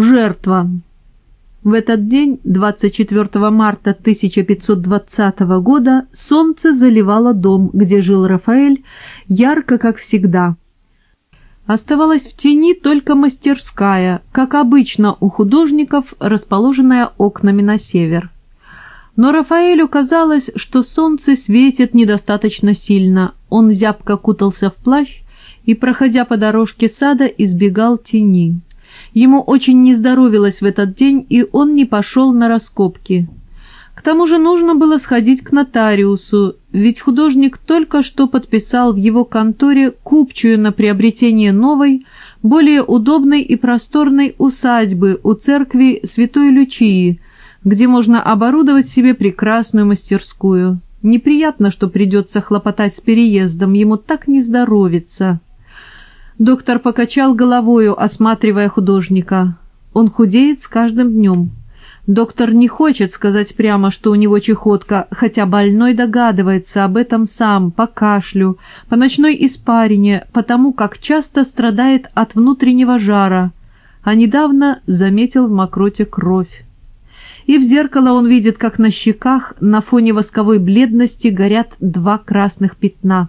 Жертва. В этот день, 24 марта 1520 года, солнце заливало дом, где жил Рафаэль, ярко, как всегда. Оставалась в тени только мастерская, как обычно у художников, расположенная окнами на север. Но Рафаэлю казалось, что солнце светит недостаточно сильно. Он зябко кутался в плащ и, проходя по дорожке сада, избегал тени. Ему очень не здоровилось в этот день, и он не пошел на раскопки. К тому же нужно было сходить к нотариусу, ведь художник только что подписал в его конторе купчую на приобретение новой, более удобной и просторной усадьбы у церкви Святой Лючии, где можно оборудовать себе прекрасную мастерскую. Неприятно, что придется хлопотать с переездом, ему так не здоровится. Доктор покачал головою, осматривая художника. Он худеет с каждым днем. Доктор не хочет сказать прямо, что у него чехотка, хотя больной догадывается об этом сам, по кашлю, по ночной испарине, потому как часто страдает от внутреннего жара, а недавно заметил в мокроте кровь. И в зеркало он видит, как на щеках на фоне восковой бледности горят два красных пятна.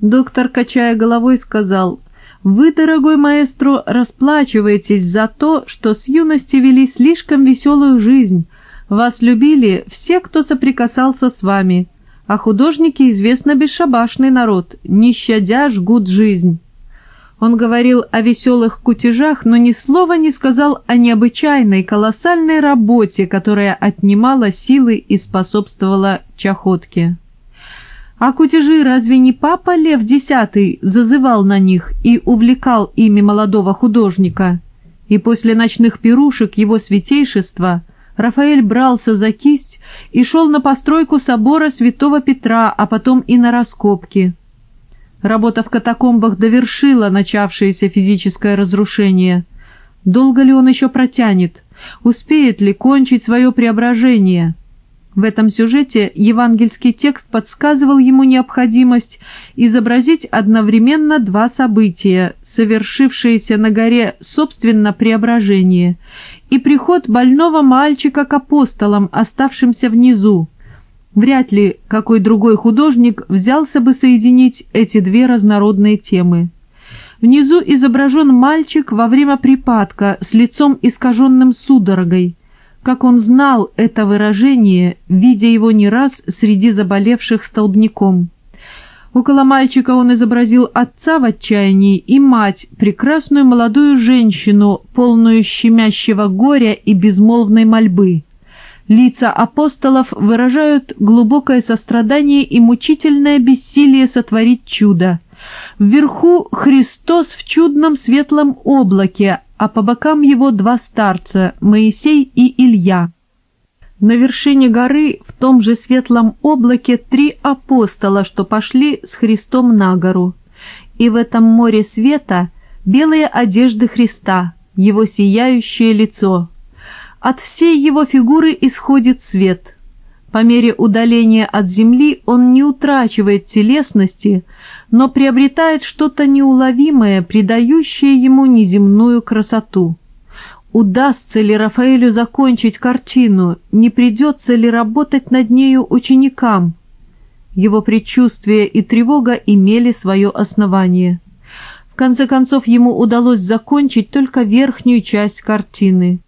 Доктор, качая головой, сказал, «Вы, дорогой маэстро, расплачиваетесь за то, что с юности вели слишком веселую жизнь. Вас любили все, кто соприкасался с вами, а художники известно бесшабашный народ, не щадя жгут жизнь». Он говорил о веселых кутежах, но ни слова не сказал о необычайной, колоссальной работе, которая отнимала силы и способствовала чахотке. А кутежи разве не папа Лев X зазывал на них и увлекал ими молодого художника? И после ночных пирушек его святейшества Рафаэль брался за кисть и шел на постройку собора святого Петра, а потом и на раскопки. Работа в катакомбах довершила начавшееся физическое разрушение. Долго ли он еще протянет? Успеет ли кончить свое преображение? В этом сюжете евангельский текст подсказывал ему необходимость изобразить одновременно два события, совершившиеся на горе собственно преображение, и приход больного мальчика к апостолам, оставшимся внизу. Вряд ли какой другой художник взялся бы соединить эти две разнородные темы. Внизу изображен мальчик во время припадка с лицом искаженным судорогой, как он знал это выражение, видя его не раз среди заболевших столбняком. Около мальчика он изобразил отца в отчаянии и мать, прекрасную молодую женщину, полную щемящего горя и безмолвной мольбы. Лица апостолов выражают глубокое сострадание и мучительное бессилие сотворить чудо. Вверху Христос в чудном светлом облаке, а по бокам его два старца, Моисей и Илья. На вершине горы в том же светлом облаке три апостола, что пошли с Христом на гору. И в этом море света белые одежды Христа, его сияющее лицо. От всей его фигуры исходит свет. По мере удаления от земли он не утрачивает телесности, но приобретает что-то неуловимое, придающее ему неземную красоту. Удастся ли Рафаэлю закончить картину, не придется ли работать над нею ученикам? Его предчувствие и тревога имели свое основание. В конце концов, ему удалось закончить только верхнюю часть картины.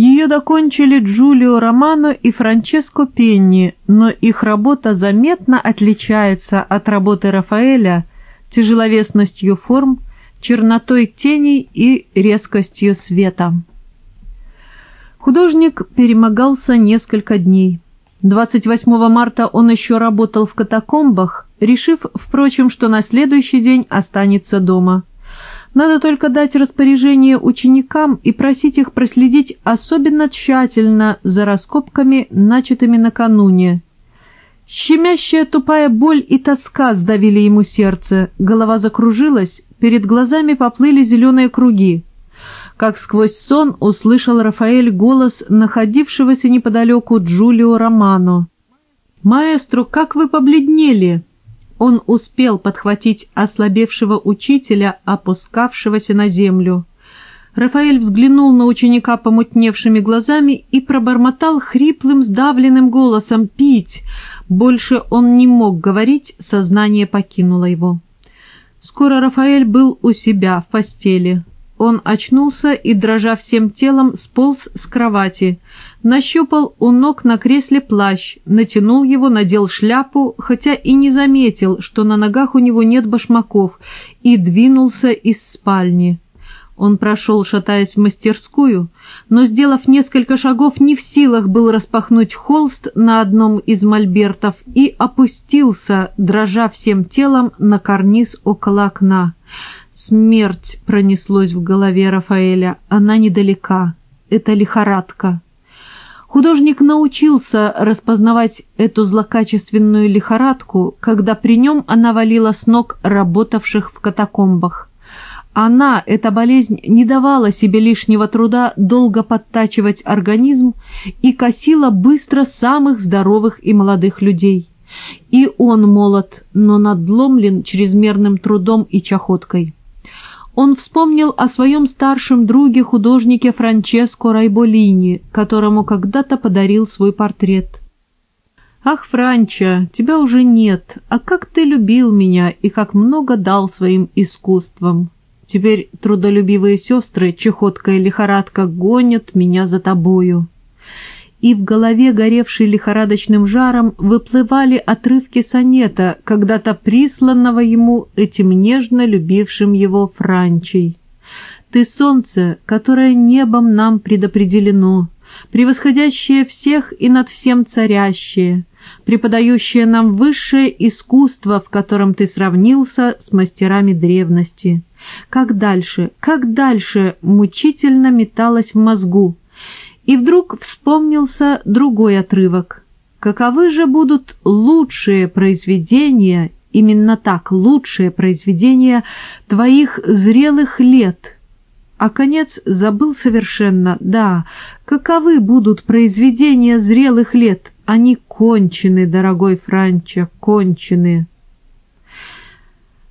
Ее докончили Джулио Романо и Франческо Пенни, но их работа заметно отличается от работы Рафаэля тяжеловесностью форм, чернотой теней и резкостью света. Художник перемогался несколько дней. 28 марта он еще работал в катакомбах, решив, впрочем, что на следующий день останется дома. Надо только дать распоряжение ученикам и просить их проследить особенно тщательно за раскопками, начатыми накануне. Щемящая тупая боль и тоска сдавили ему сердце, голова закружилась, перед глазами поплыли зеленые круги. Как сквозь сон услышал Рафаэль голос находившегося неподалеку Джулио Романо. «Маэстро, как вы побледнели!» Он успел подхватить ослабевшего учителя, опускавшегося на землю. Рафаэль взглянул на ученика помутневшими глазами и пробормотал хриплым, сдавленным голосом «Пить!». Больше он не мог говорить, сознание покинуло его. Скоро Рафаэль был у себя в постели. Он очнулся и, дрожа всем телом, сполз с кровати, нащупал у ног на кресле плащ, натянул его, надел шляпу, хотя и не заметил, что на ногах у него нет башмаков, и двинулся из спальни. Он прошел, шатаясь в мастерскую, но, сделав несколько шагов, не в силах был распахнуть холст на одном из мольбертов и опустился, дрожа всем телом, на карниз около окна. Смерть пронеслось в голове Рафаэля, она недалека, это лихорадка. Художник научился распознавать эту злокачественную лихорадку, когда при нем она валила с ног работавших в катакомбах. Она, эта болезнь, не давала себе лишнего труда долго подтачивать организм и косила быстро самых здоровых и молодых людей. И он молод, но надломлен чрезмерным трудом и чахоткой. Он вспомнил о своем старшем друге-художнике Франческо Райболини, которому когда-то подарил свой портрет. «Ах, Франча, тебя уже нет, а как ты любил меня и как много дал своим искусствам!» Теперь трудолюбивые сестры, чехотка и лихорадка, гонят меня за тобою. И в голове, горевшей лихорадочным жаром, выплывали отрывки сонета, когда-то присланного ему этим нежно любившим его Франчей. «Ты солнце, которое небом нам предопределено, превосходящее всех и над всем царящее, преподающее нам высшее искусство, в котором ты сравнился с мастерами древности». Как дальше, как дальше мучительно металось в мозгу. И вдруг вспомнился другой отрывок. Каковы же будут лучшие произведения, именно так, лучшие произведения твоих зрелых лет? А конец забыл совершенно, да, каковы будут произведения зрелых лет? Они кончены, дорогой Франча, кончены.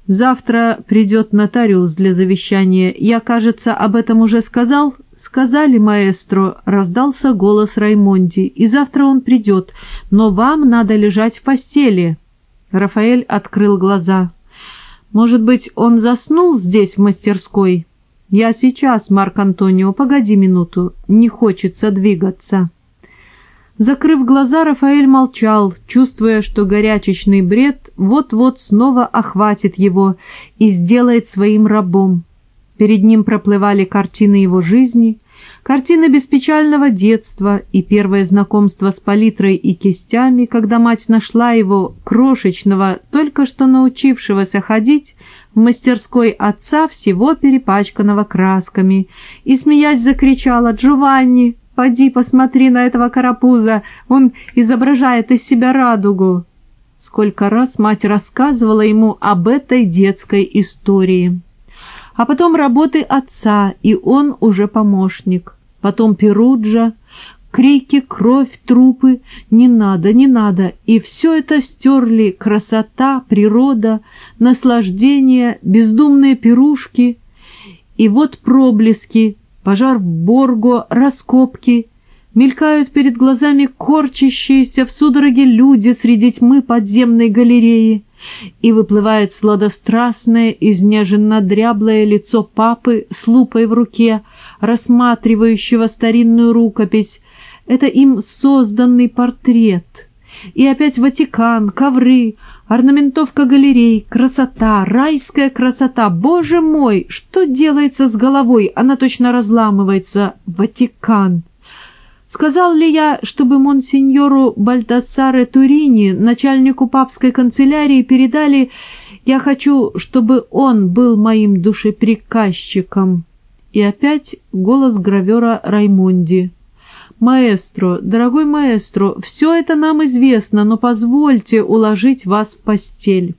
Завтра придет нотариус для завещания. Я, кажется, об этом уже сказал. Сказали, маэстро, раздался голос Раймонди, и завтра он придет, но вам надо лежать в постели. Рафаэль открыл глаза. Может быть, он заснул здесь, в мастерской? Я сейчас, Марк Антонио, погоди минуту, не хочется двигаться. Закрыв глаза, Рафаэль молчал, чувствуя, что горячечный бред вот-вот снова охватит его и сделает своим рабом. Перед ним проплывали картины его жизни, картины беспечального детства и первое знакомство с палитрой и кистями, когда мать нашла его, крошечного, только что научившегося ходить, в мастерской отца всего перепачканного красками, и, смеясь, закричала «Джованни, Поди посмотри на этого карапуза, он изображает из себя радугу. Сколько раз мать рассказывала ему об этой детской истории. А потом работы отца, и он уже помощник. Потом Перуджа, крики, кровь, трупы, не надо, не надо, и все это стерли красота, природа, наслаждение, бездумные пирушки, и вот проблески, пожар в Борго, раскопки. Мелькают перед глазами корчащиеся в судороге люди среди тьмы подземной галереи. И выплывает сладострастное, изнеженно-дряблое лицо папы с лупой в руке, рассматривающего старинную рукопись. Это им созданный портрет. И опять Ватикан, ковры, Орнаментовка галерей, красота, райская красота. Боже мой, что делается с головой? Она точно разламывается. Ватикан. Сказал ли я, чтобы монсеньору Бальдассаре Турини, начальнику папской канцелярии, передали, я хочу, чтобы он был моим душеприказчиком? И опять голос гравера Раймонди. «Маэстро, дорогой маэстро, все это нам известно, но позвольте уложить вас в постель».